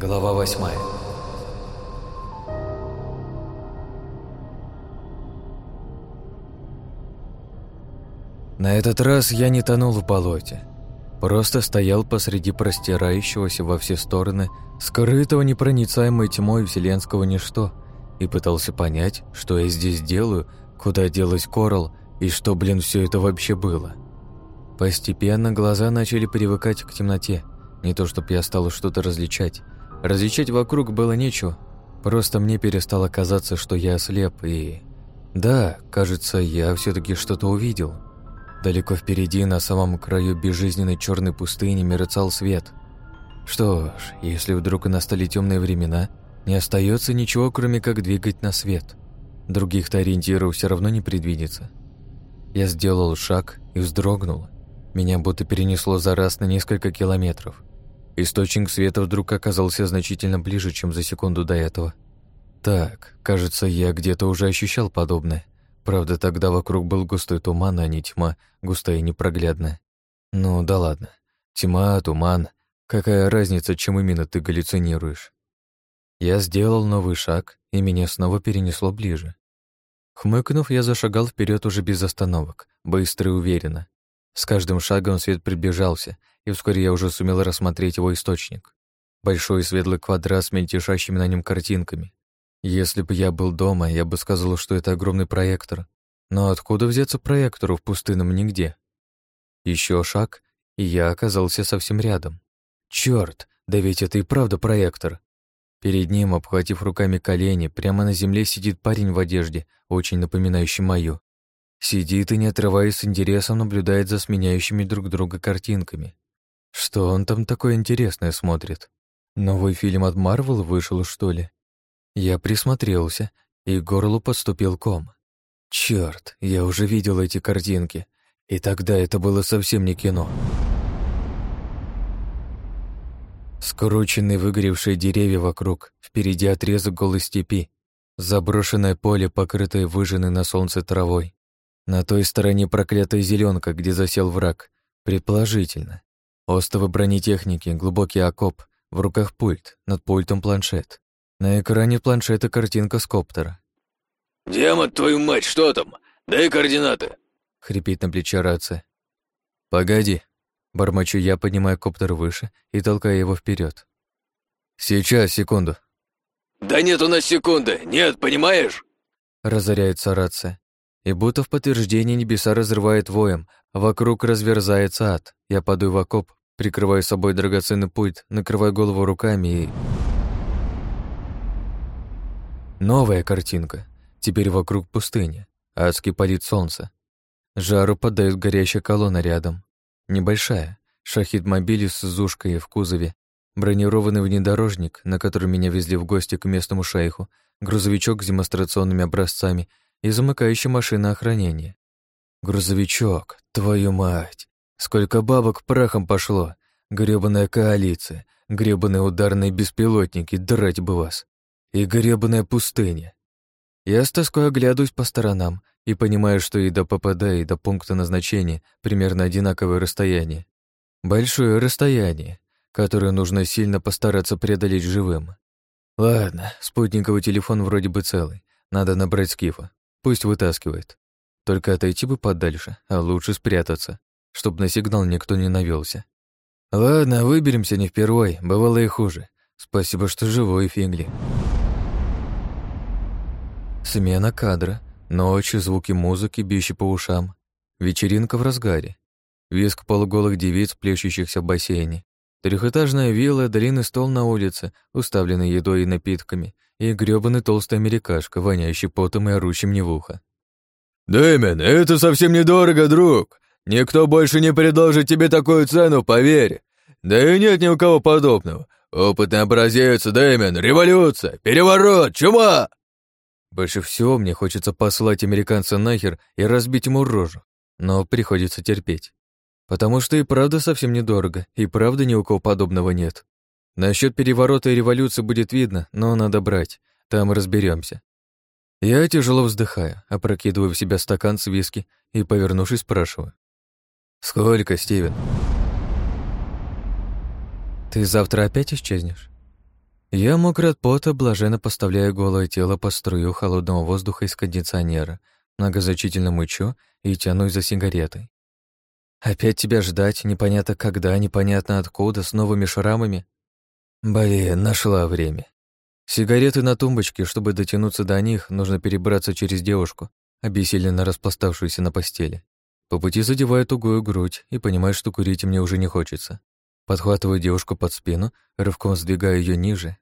Глава восьмая На этот раз я не тонул в болоте. Просто стоял посреди простирающегося во все стороны, скрытого непроницаемой тьмой вселенского ничто, и пытался понять, что я здесь делаю, куда делась Корал и что, блин, все это вообще было. Постепенно глаза начали привыкать к темноте. Не то, чтобы я стал что-то различать. Различать вокруг было нечего. Просто мне перестало казаться, что я ослеп, и... Да, кажется, я все таки что-то увидел. Далеко впереди, на самом краю безжизненной черной пустыни, мерцал свет. Что ж, если вдруг настали темные времена, не остается ничего, кроме как двигать на свет. Других-то ориентиров все равно не предвидится. Я сделал шаг и вздрогнул. Меня будто перенесло за раз на несколько километров. Источник света вдруг оказался значительно ближе, чем за секунду до этого. Так, кажется, я где-то уже ощущал подобное. Правда, тогда вокруг был густой туман, а не тьма, густая и непроглядная. Ну да ладно. Тьма, туман. Какая разница, чем именно ты галлюцинируешь? Я сделал новый шаг, и меня снова перенесло ближе. Хмыкнув, я зашагал вперед уже без остановок, быстро и уверенно. С каждым шагом свет приближался, и вскоре я уже сумел рассмотреть его источник. Большой светлый квадрат с мельтешащими на нем картинками. Если бы я был дома, я бы сказал, что это огромный проектор. Но откуда взяться проектору в пустынном нигде? Еще шаг, и я оказался совсем рядом. Черт, да ведь это и правда проектор. Перед ним, обхватив руками колени, прямо на земле сидит парень в одежде, очень напоминающий мою. Сидит и, не отрываясь с интересом, наблюдает за сменяющими друг друга картинками. Что он там такое интересное смотрит? Новый фильм от Марвел вышел, что ли? Я присмотрелся, и горлу подступил ком. Черт, я уже видел эти картинки, и тогда это было совсем не кино. Скрученные выгоревшие деревья вокруг, впереди отрезок голой степи, заброшенное поле, покрытое выжженной на солнце травой, на той стороне проклятая зеленка, где засел враг. Предположительно. Остовы бронетехники, глубокий окоп, в руках пульт, над пультом планшет. На экране планшета картинка с коптера. «Демон, твою мать, что там? Дай координаты!» — хрипит на плече рация. «Погоди!» — бормочу я, поднимая коптер выше и толкая его вперед. «Сейчас, секунду!» «Да нет у нас секунды! Нет, понимаешь?» — разоряется рация. И будто в подтверждение небеса разрывает воем, вокруг разверзается ад. Я падаю в окоп, прикрываю собой драгоценный пульт, накрываю голову руками и... Новая картинка. Теперь вокруг пустыня. Адский палит солнце. Жару подает горящая колонна рядом. Небольшая. Шахид-мобиль с зушкой в кузове. Бронированный внедорожник, на котором меня везли в гости к местному шейху. Грузовичок с демонстрационными образцами — и замыкающая машина охранения. Грузовичок, твою мать! Сколько бабок прахом пошло! Гребаная коалиция, гребаные ударные беспилотники, драть бы вас! И гребаная пустыня. Я с тоской оглядываюсь по сторонам и понимаю, что и до ППД, и до пункта назначения примерно одинаковое расстояние. Большое расстояние, которое нужно сильно постараться преодолеть живым. Ладно, спутниковый телефон вроде бы целый, надо набрать Скифа. Пусть вытаскивает. Только отойти бы подальше, а лучше спрятаться, чтобы на сигнал никто не навелся. Ладно, выберемся не впервой, бывало и хуже. Спасибо, что живой, Фигли. Смена кадра. Ночь, звуки музыки, бьющие по ушам. Вечеринка в разгаре. Виск полуголых девиц, плещущихся в бассейне. Трехэтажная вилла, длинный стол на улице, уставленный едой и напитками, и грёбаный толстый америкашка, воняющий потом и орущим мне в ухо. «Дэмин, это совсем недорого, друг! Никто больше не предложит тебе такую цену, поверь! Да и нет ни у кого подобного! Опытный образец, Дэмин, революция, переворот, чума!» Больше всего мне хочется послать американца нахер и разбить ему рожу, но приходится терпеть. Потому что и правда совсем недорого, и правда ни у кого подобного нет. Насчет переворота и революции будет видно, но надо брать, там разберемся. Я тяжело вздыхаю, опрокидываю в себя стакан с виски и, повернувшись, спрашиваю. «Сколько, Стивен?» «Ты завтра опять исчезнешь?» Я мокрый от пота, блаженно поставляя голое тело по струю холодного воздуха из кондиционера, многозначительно мычу и тянусь за сигаретой. Опять тебя ждать, непонятно когда, непонятно откуда, с новыми шрамами? Блин, нашла время. Сигареты на тумбочке, чтобы дотянуться до них, нужно перебраться через девушку, обессиленно распластавшуюся на постели. По пути задеваю тугую грудь и понимаю, что курить мне уже не хочется. Подхватываю девушку под спину, рывком сдвигаю ее ниже.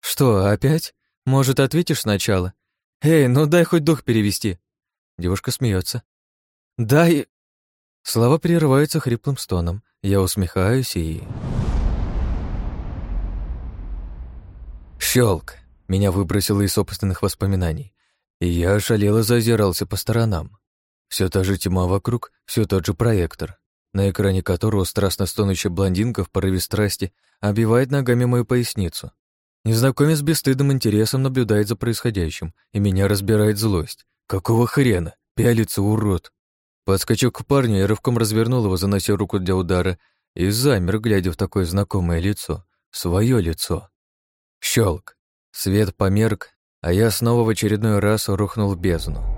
«Что, опять? Может, ответишь сначала? Эй, ну дай хоть дух перевести!» Девушка смеется. «Дай...» Слова прерываются хриплым стоном. Я усмехаюсь и... Щелк! Меня выбросило из собственных воспоминаний. И я ошалело зазирался по сторонам. Все та же тьма вокруг, все тот же проектор на экране которого страстно стонущая блондинка в порыве страсти обивает ногами мою поясницу. Незнакомец с бесстыдным интересом наблюдает за происходящим, и меня разбирает злость. Какого хрена? Пялится урод. Подскочив к парню, я рывком развернул его, занося руку для удара, и замер, глядя в такое знакомое лицо. Свое лицо. Щелк. Свет померк, а я снова в очередной раз рухнул в бездну.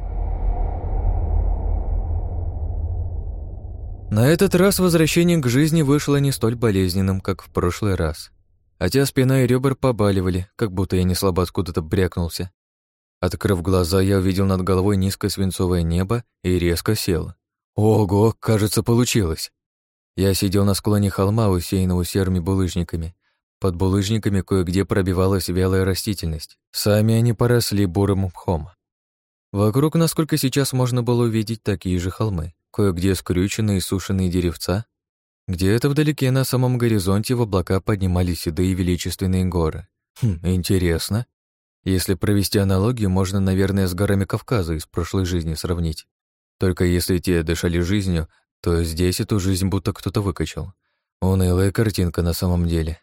На этот раз возвращение к жизни вышло не столь болезненным, как в прошлый раз. Хотя спина и ребра побаливали, как будто я не слабо откуда-то брякнулся. Открыв глаза, я увидел над головой низкое свинцовое небо и резко сел. Ого, кажется, получилось. Я сидел на склоне холма, усеянного серыми булыжниками. Под булыжниками кое-где пробивалась вялая растительность. Сами они поросли бурым мхом. Вокруг, насколько сейчас можно было увидеть, такие же холмы кое-где скрюченные сушеные деревца. Где-то вдалеке на самом горизонте в облака поднимались седые величественные горы. Хм, интересно. Если провести аналогию, можно, наверное, с горами Кавказа из прошлой жизни сравнить. Только если те дышали жизнью, то здесь эту жизнь будто кто-то выкачал. Унылая картинка на самом деле.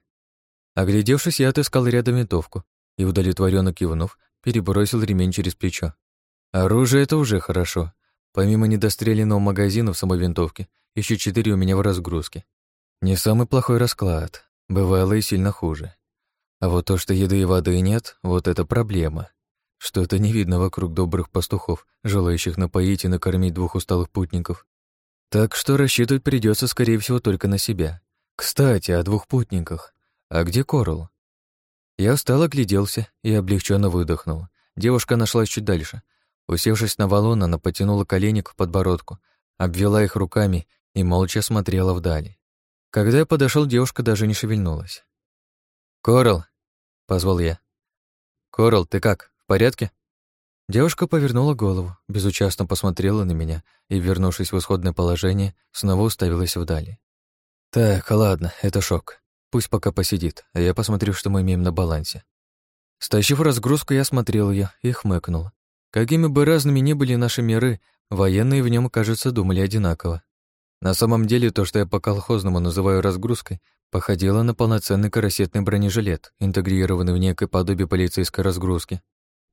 Оглядевшись, я отыскал рядом винтовку и, удовлетворенно кивнув, перебросил ремень через плечо. Оружие — это уже хорошо, Помимо недостреленного магазина в самой винтовке, еще четыре у меня в разгрузке. Не самый плохой расклад, бывало и сильно хуже. А вот то, что еды и воды нет, вот это проблема. Что-то не видно вокруг добрых пастухов, желающих напоить и накормить двух усталых путников. Так что рассчитывать придется, скорее всего, только на себя. Кстати, о двух путниках. А где Корл? Я устал огляделся и облегченно выдохнул. Девушка нашлась чуть дальше, Усевшись на валун, она потянула колени к подбородку, обвела их руками и молча смотрела вдали. Когда я подошел, девушка даже не шевельнулась. «Корал!» — позвал я. «Корал, ты как, в порядке?» Девушка повернула голову, безучастно посмотрела на меня и, вернувшись в исходное положение, снова уставилась вдали. «Так, ладно, это шок. Пусть пока посидит, а я посмотрю, что мы имеем на балансе». Стащив разгрузку, я смотрел ее и хмыкнул. Какими бы разными ни были наши миры, военные в нем, кажется, думали одинаково. На самом деле, то, что я по-колхозному называю разгрузкой, походило на полноценный карасетный бронежилет, интегрированный в некое подобие полицейской разгрузки.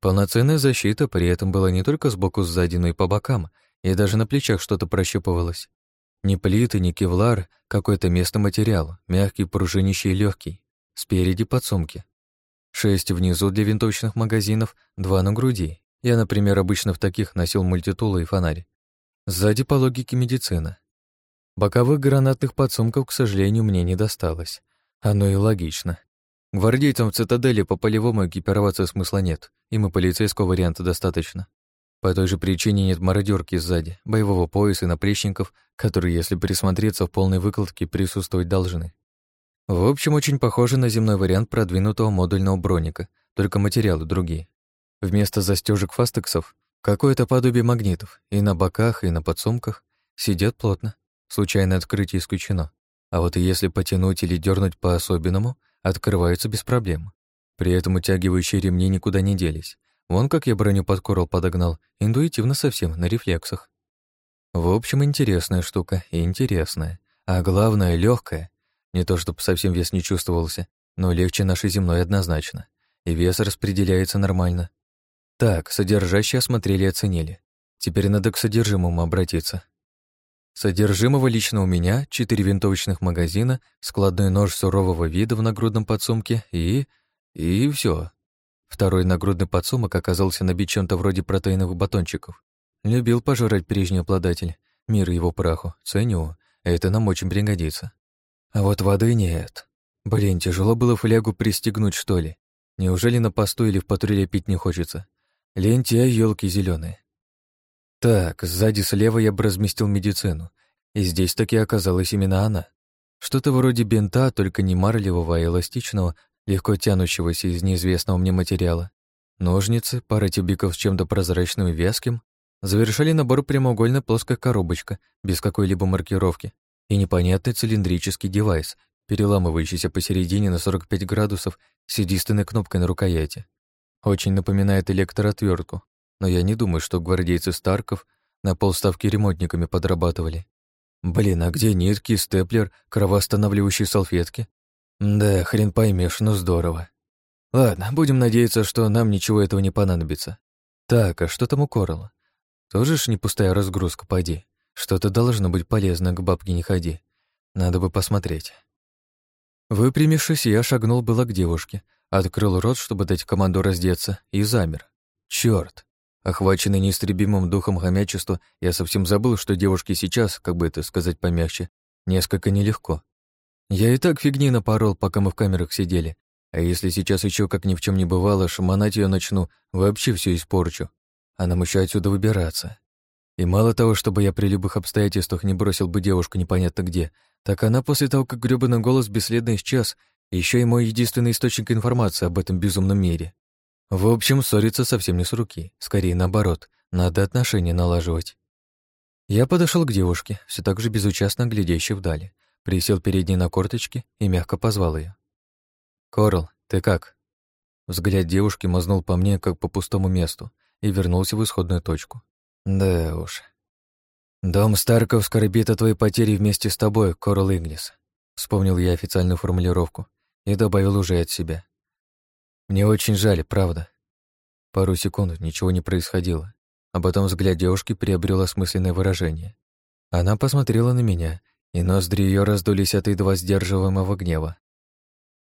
Полноценная защита при этом была не только сбоку, сзади, но и по бокам, и даже на плечах что-то прощупывалось. Ни плиты, ни кевлар, какой-то местный материал, мягкий, пружинищий и легкий. Спереди подсумки. Шесть внизу для винтовочных магазинов, два на груди я, например, обычно в таких носил мультитулы и фонарь. Сзади по логике медицина. Боковых гранатных подсумков, к сожалению, мне не досталось. Оно и логично. Гвардейцам в цитадели по полевому экипироваться смысла нет, им и полицейского варианта достаточно. По той же причине нет мародерки сзади, боевого пояса и наплечников, которые, если присмотреться в полной выкладке, присутствовать должны. В общем, очень похоже на земной вариант продвинутого модульного броника, только материалы другие. Вместо застежек фастексов какое-то подобие магнитов, и на боках, и на подсумках сидят плотно. Случайное открытие исключено. А вот если потянуть или дернуть по-особенному, открываются без проблем. При этом утягивающие ремни никуда не делись. Вон как я броню под корол подогнал, интуитивно совсем, на рефлексах. В общем, интересная штука, интересная. А главное, легкая. Не то чтобы совсем вес не чувствовался, но легче нашей земной однозначно. И вес распределяется нормально. Так, содержащие осмотрели и оценили. Теперь надо к содержимому обратиться. Содержимого лично у меня четыре винтовочных магазина, складной нож сурового вида в нагрудном подсумке и И все. Второй нагрудный подсумок оказался набит чем-то вроде протеиновых батончиков. Любил пожрать прежний обладатель. Мир его праху. Ценю. Это нам очень пригодится. А вот воды нет. Блин, тяжело было флягу пристегнуть, что ли. Неужели на посту или в патруле пить не хочется? Лентяй, елки зеленые. Так, сзади слева я бы разместил медицину. И здесь таки оказалась именно она. Что-то вроде бинта, только не марлевого, а эластичного, легко тянущегося из неизвестного мне материала. Ножницы, пара тюбиков с чем-то прозрачным и вязким, завершали набор прямоугольная плоская коробочка, без какой-либо маркировки, и непонятный цилиндрический девайс, переламывающийся посередине на 45 градусов с кнопкой на рукояти. Очень напоминает электроотвертку, но я не думаю, что гвардейцы Старков на полставки ремонтниками подрабатывали. Блин, а где нитки, степлер, кровоостанавливающие салфетки? Да, хрен поймешь, но здорово. Ладно, будем надеяться, что нам ничего этого не понадобится. Так, а что там у Коралла? Тоже ж не пустая разгрузка, поди. Что-то должно быть полезно, к бабке не ходи. Надо бы посмотреть. Выпрямившись, я шагнул было к девушке, открыл рот, чтобы дать команду раздеться, и замер. Чёрт! Охваченный неистребимым духом хомячества, я совсем забыл, что девушке сейчас, как бы это сказать помягче, несколько нелегко. Я и так фигни напорол, пока мы в камерах сидели. А если сейчас еще как ни в чем не бывало, шаманать ее начну, вообще все испорчу. А нам еще отсюда выбираться. И мало того, чтобы я при любых обстоятельствах не бросил бы девушку непонятно где, так она после того, как грёбаный голос бесследно исчез, еще и мой единственный источник информации об этом безумном мире. В общем, ссориться совсем не с руки. Скорее, наоборот, надо отношения налаживать. Я подошел к девушке, все так же безучастно глядящей вдали, присел перед ней на корточки и мягко позвал ее. «Корл, ты как?» Взгляд девушки мазнул по мне, как по пустому месту, и вернулся в исходную точку. «Да уж. Дом Старков скорбит о твоей потере вместе с тобой, Корл Игнис», вспомнил я официальную формулировку и добавил уже от себя. Мне очень жаль, правда. Пару секунд ничего не происходило, а потом взгляд девушки приобрел осмысленное выражение. Она посмотрела на меня, и ноздри ее раздулись от едва сдерживаемого гнева.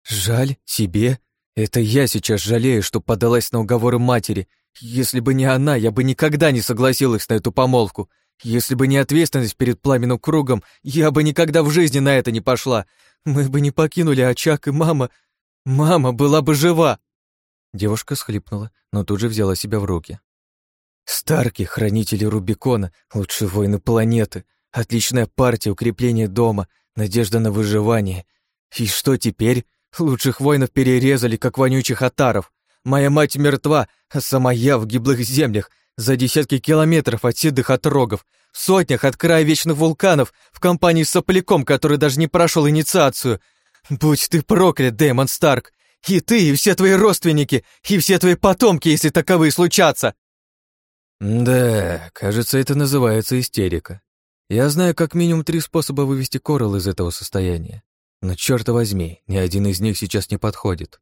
«Жаль? Себе? Это я сейчас жалею, что подалась на уговоры матери. Если бы не она, я бы никогда не согласилась на эту помолвку. Если бы не ответственность перед пламенным кругом, я бы никогда в жизни на это не пошла. Мы бы не покинули очаг, и мама... Мама была бы жива!» Девушка схлипнула, но тут же взяла себя в руки. «Старки, хранители Рубикона, лучшие воины планеты, отличная партия, укрепление дома, надежда на выживание. И что теперь? Лучших воинов перерезали, как вонючих отаров. Моя мать мертва, а сама я в гиблых землях, за десятки километров от седых отрогов, в сотнях от края вечных вулканов, в компании с сопляком, который даже не прошел инициацию. Будь ты проклят, Дэймон Старк! И ты, и все твои родственники, и все твои потомки, если таковые случатся!» «Да, кажется, это называется истерика. Я знаю как минимум три способа вывести Коралл из этого состояния. Но черта возьми, ни один из них сейчас не подходит.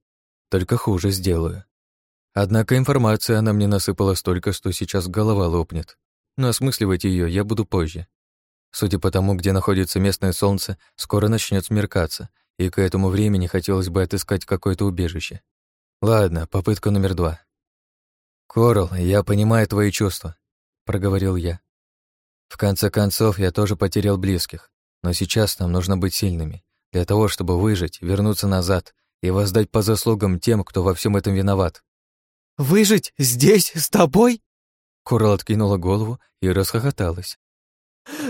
Только хуже сделаю. Однако информация она мне насыпала столько, что сейчас голова лопнет. Но осмысливать ее я буду позже. Судя по тому, где находится местное солнце, скоро начнет смеркаться, и к этому времени хотелось бы отыскать какое-то убежище. Ладно, попытка номер два. «Корл, я понимаю твои чувства», — проговорил я. «В конце концов, я тоже потерял близких, но сейчас нам нужно быть сильными, для того, чтобы выжить, вернуться назад и воздать по заслугам тем, кто во всем этом виноват». «Выжить здесь, с тобой?» Корл откинула голову и расхохоталась.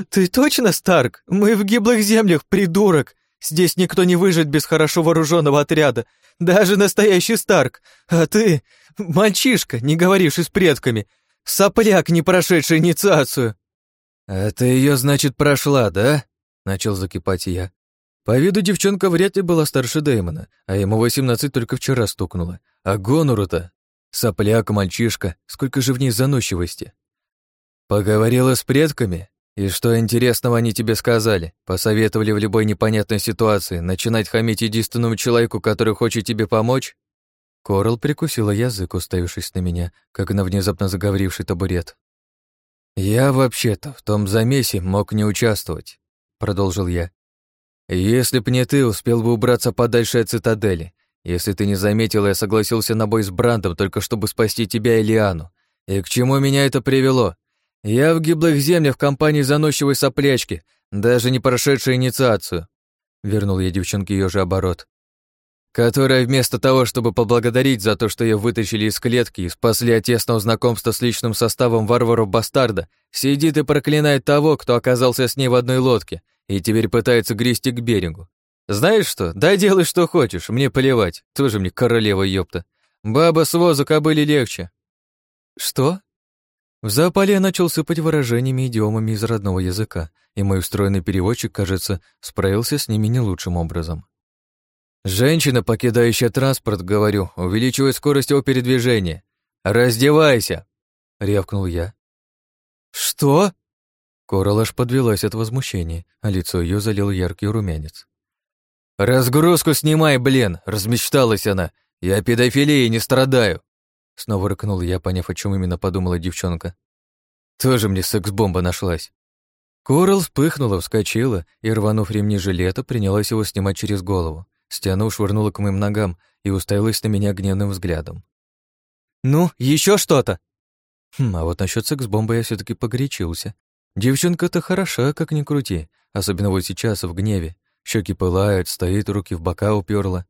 «Ты точно, Старк? Мы в гиблых землях, придурок! Здесь никто не выжит без хорошо вооруженного отряда, даже настоящий Старк. А ты — мальчишка, не говоривший с предками, сопляк, не прошедший инициацию». «А ты ее, значит, прошла, да?» — начал закипать я. По виду девчонка вряд ли была старше Дэймона, а ему восемнадцать только вчера стукнуло. А Гонору-то сопляк, мальчишка, сколько же в ней заносчивости. Поговорила с предками? «И что интересного они тебе сказали? Посоветовали в любой непонятной ситуации начинать хамить единственному человеку, который хочет тебе помочь?» Корал прикусила язык, уставившись на меня, как на внезапно заговоривший табурет. «Я вообще-то в том замесе мог не участвовать», — продолжил я. «Если б не ты, успел бы убраться подальше от цитадели. Если ты не заметил, я согласился на бой с Брандом только чтобы спасти тебя и Лиану. И к чему меня это привело? Я в гиблых землях в компании заносчивой соплячки, даже не прошедшей инициацию. Вернул я девчонке ее же оборот. Которая вместо того, чтобы поблагодарить за то, что ее вытащили из клетки и спасли от тесного знакомства с личным составом варвару-бастарда, сидит и проклинает того, кто оказался с ней в одной лодке и теперь пытается грести к берегу. Знаешь что, дай делай, что хочешь, мне плевать, тоже мне королева ёпта. Баба с возу кобыли легче. Что? В запале я начал сыпать выражениями и идиомами из родного языка, и мой устроенный переводчик, кажется, справился с ними не лучшим образом. «Женщина, покидающая транспорт, говорю, увеличивает скорость его передвижения. Раздевайся!» — рявкнул я. «Что?» Корал аж подвелась от возмущения, а лицо ее залил яркий румянец. «Разгрузку снимай, блин!» — размечталась она. «Я педофилией не страдаю!» Снова рыкнул я, поняв, о чем именно подумала девчонка. Тоже мне секс-бомба нашлась. Корал вспыхнула, вскочила и, рванув ремни жилета, принялась его снимать через голову. Стяна ушвырнула к моим ногам и уставилась на меня гневным взглядом. «Ну, еще что-то!» Хм, а вот насчет секс-бомбы я все таки погорячился. Девчонка-то хороша, как ни крути, особенно вот сейчас, в гневе. Щеки пылают, стоит, руки в бока уперла.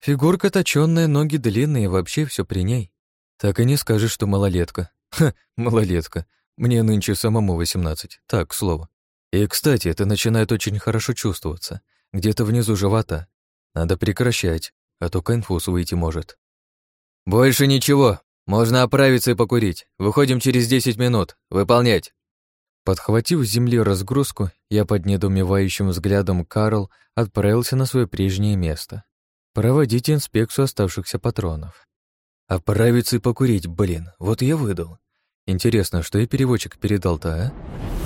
Фигурка точённая, ноги длинные, вообще все при ней. Так и не скажешь, что малолетка. Ха, малолетка. Мне нынче самому восемнадцать. Так, к слову. И, кстати, это начинает очень хорошо чувствоваться. Где-то внизу живота. Надо прекращать, а то конфуз выйти может. «Больше ничего. Можно оправиться и покурить. Выходим через десять минут. Выполнять!» Подхватив с земли разгрузку, я под недоумевающим взглядом Карл отправился на свое прежнее место. Проводить инспекцию оставшихся патронов. Оправиться и покурить, блин, вот я выдал. Интересно, что и переводчик передал-то, а?